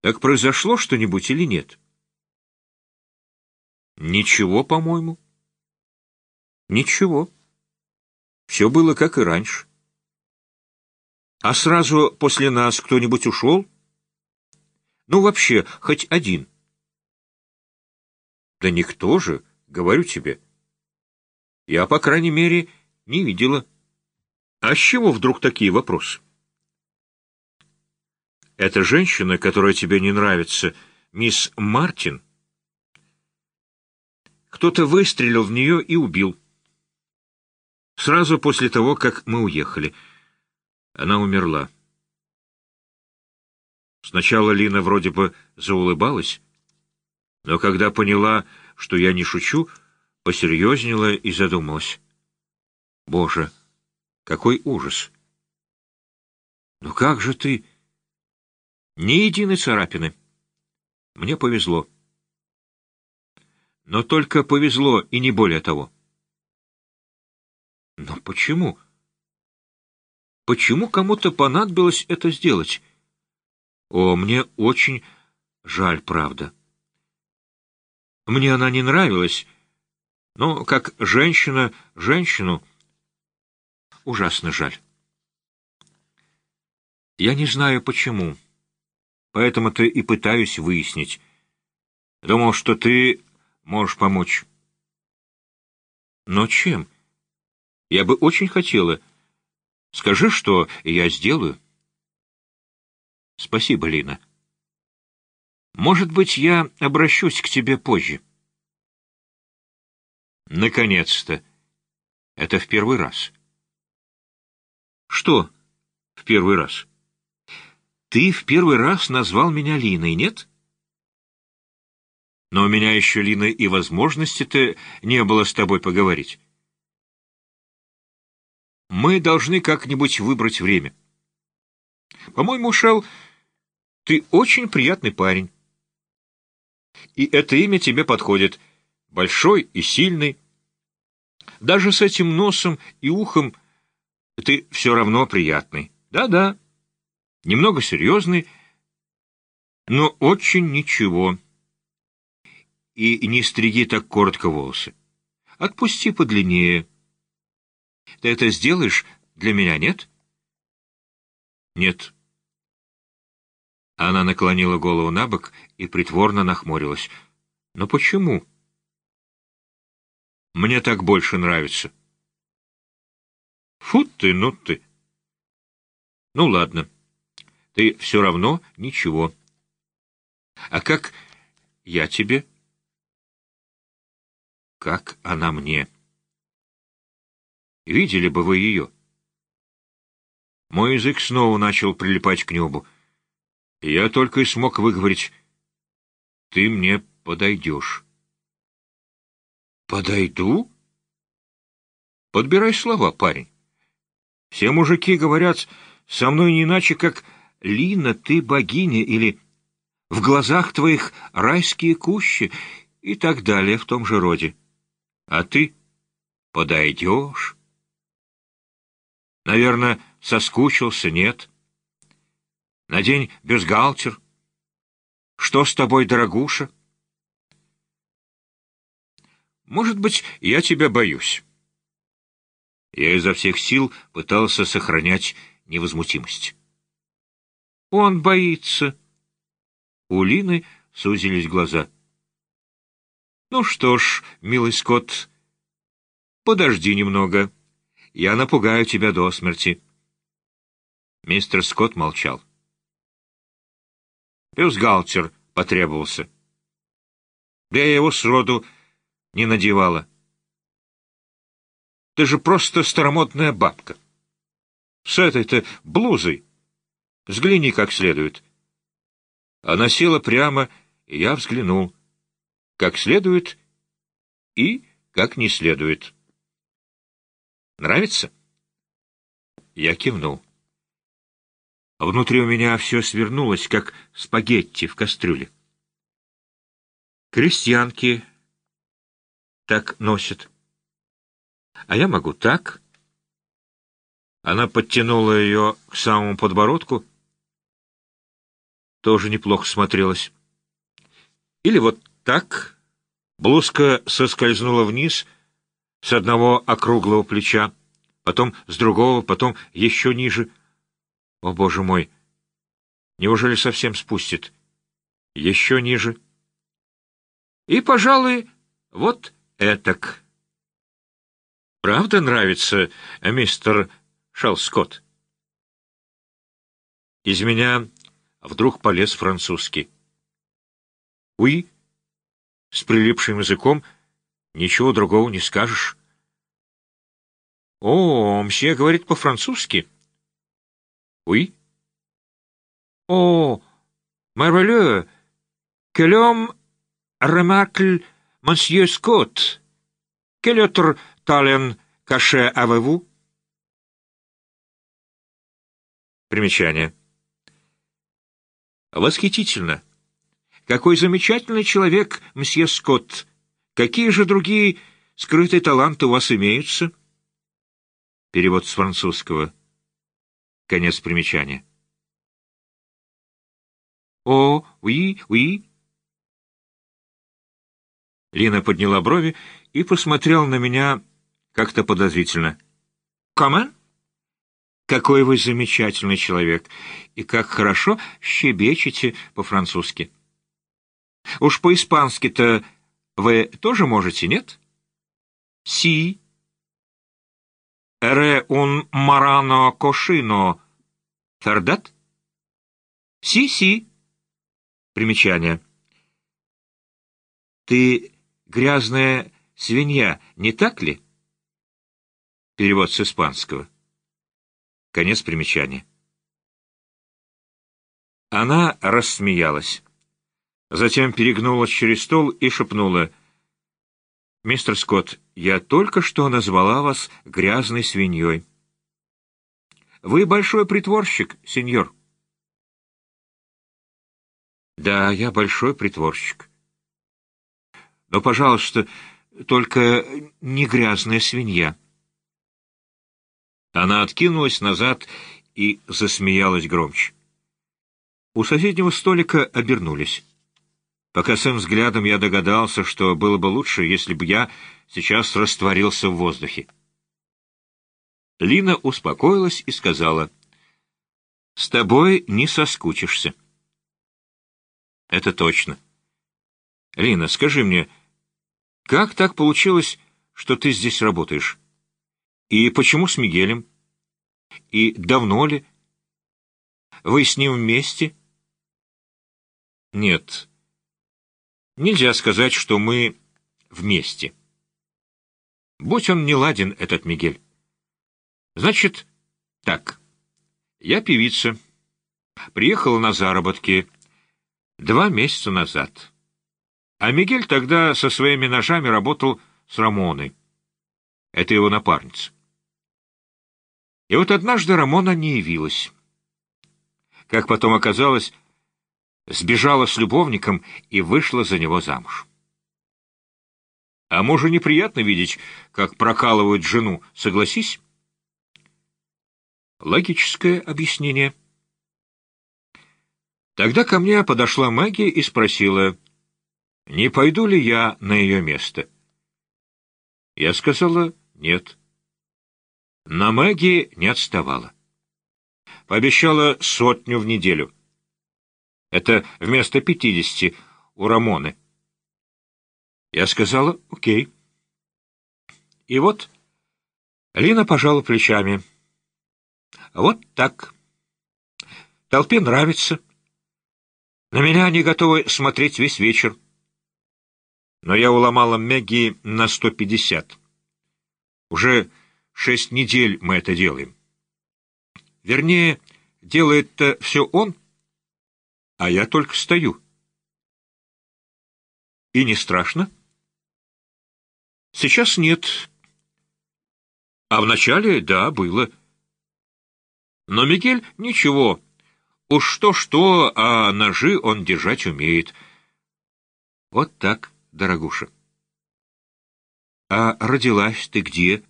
Так произошло что-нибудь или нет? Ничего, по-моему. Ничего. Все было как и раньше. А сразу после нас кто-нибудь ушел? Ну, вообще, хоть один. Да никто же, говорю тебе. Я, по крайней мере, не видела. А с чего вдруг такие вопросы? Эта женщина, которая тебе не нравится, мисс Мартин, кто-то выстрелил в нее и убил. Сразу после того, как мы уехали. Она умерла. Сначала Лина вроде бы заулыбалась, но когда поняла, что я не шучу, посерьезнела и задумалась. Боже, какой ужас! Ну как же ты... Ни единой царапины. Мне повезло. Но только повезло, и не более того. Но почему? Почему кому-то понадобилось это сделать? О, мне очень жаль, правда. Мне она не нравилась, но как женщина женщину ужасно жаль. Я не знаю почему, поэтому-то и пытаюсь выяснить. Думал, что ты можешь помочь. Но чем? Я бы очень хотела. Скажи, что я сделаю. Спасибо, Лина. Может быть, я обращусь к тебе позже. Наконец-то. Это в первый раз. Что в первый раз? Ты в первый раз назвал меня Линой, нет? Но у меня еще, Лина, и возможности-то не было с тобой поговорить. Мы должны как-нибудь выбрать время. По-моему, Шел, ты очень приятный парень. И это имя тебе подходит. Большой и сильный. Даже с этим носом и ухом ты все равно приятный. Да-да. Немного серьезный, но очень ничего. И не стриги так коротко волосы. Отпусти подлиннее. Ты это сделаешь для меня, нет? Нет. Она наклонила голову на бок и притворно нахмурилась. «Но почему?» «Мне так больше нравится». «Фу ты, ну ты!» «Ну ладно, ты все равно ничего. А как я тебе?» «Как она мне?» «Видели бы вы ее?» Мой язык снова начал прилипать к небу. Я только и смог выговорить. Ты мне подойдешь. Подойду? Подбирай слова, парень. Все мужики говорят со мной не иначе, как «Лина, ты богиня» или «В глазах твоих райские кущи» и так далее в том же роде. А ты подойдешь? Наверное, соскучился, нет? Надень бюстгальтер. Что с тобой, дорогуша? Может быть, я тебя боюсь. Я изо всех сил пытался сохранять невозмутимость. Он боится. У Лины сузились глаза. Ну что ж, милый Скотт, подожди немного. Я напугаю тебя до смерти. Мистер Скотт молчал. Бюстгальтер потребовался. Да я его сроду не надевала. Ты же просто старомодная бабка. С этой-то блузой. Взгляни как следует. Она села прямо, и я взглянул. Как следует и как не следует. Нравится? Я кивнул. Внутри у меня все свернулось, как спагетти в кастрюле. Крестьянки так носят. А я могу так. Она подтянула ее к самому подбородку. Тоже неплохо смотрелась. Или вот так. Блузка соскользнула вниз с одного округлого плеча, потом с другого, потом еще ниже. О, боже мой! Неужели совсем спустит? Еще ниже. И, пожалуй, вот этак. Правда нравится, мистер Шелскотт? Из меня вдруг полез французский. «Уи?» С прилипшим языком ничего другого не скажешь. «О, мсье говорит по-французски?» «Уи?» «О, homme remarque monsieur Scott? Quel autre talent caché avez-vous?» Примечание. Восхитительно! Какой замечательный человек, мсье Скотт! Какие же другие скрытые таланты у вас имеются? Перевод с французского. Конец примечания. О, уи, уи. Лина подняла брови и посмотрела на меня как-то подозрительно. «Comment?» Какой вы замечательный человек, и как хорошо щебечете по-французски. Уж по-испански-то вы тоже можете, нет? Си. Ре un marano coscino. Фердат? Си-си. Примечание. Ты грязная свинья, не так ли? Перевод с испанского. Конец примечания. Она рассмеялась. Затем перегнулась через стол и шепнула. «Мистер Скотт, я только что назвала вас грязной свиньей». «Вы большой притворщик, сеньор». «Да, я большой притворщик. Но, пожалуйста, только не грязная свинья». Она откинулась назад и засмеялась громче. У соседнего столика обернулись. По косым взглядам я догадался, что было бы лучше, если бы я сейчас растворился в воздухе. Лина успокоилась и сказала, «С тобой не соскучишься». «Это точно». «Лина, скажи мне, как так получилось, что ты здесь работаешь?» И почему с Мигелем? И давно ли? Вы с ним вместе? Нет. Нельзя сказать, что мы вместе. Будь он не ладен, этот Мигель. Значит, так. Я певица. Приехала на заработки два месяца назад. А Мигель тогда со своими ножами работал с Рамоной. Это его напарница. И вот однажды Рамона не явилась. Как потом оказалось, сбежала с любовником и вышла за него замуж. А мужу неприятно видеть, как прокалывают жену, согласись? Логическое объяснение. Тогда ко мне подошла Мэгги и спросила, не пойду ли я на ее место. Я сказала «нет». На Мэгги не отставала. Пообещала сотню в неделю. Это вместо пятидесяти у Рамоны. Я сказала «Окей». И вот Лина пожала плечами. Вот так. Толпе нравится. На меня они готовы смотреть весь вечер. Но я уломала Мэгги на сто пятьдесят. Уже Шесть недель мы это делаем. Вернее, делает-то все он, а я только стою. И не страшно? Сейчас нет. А вначале, да, было. Но Мигель ничего. Уж что-что, а ножи он держать умеет. Вот так, дорогуша. А родилась ты где?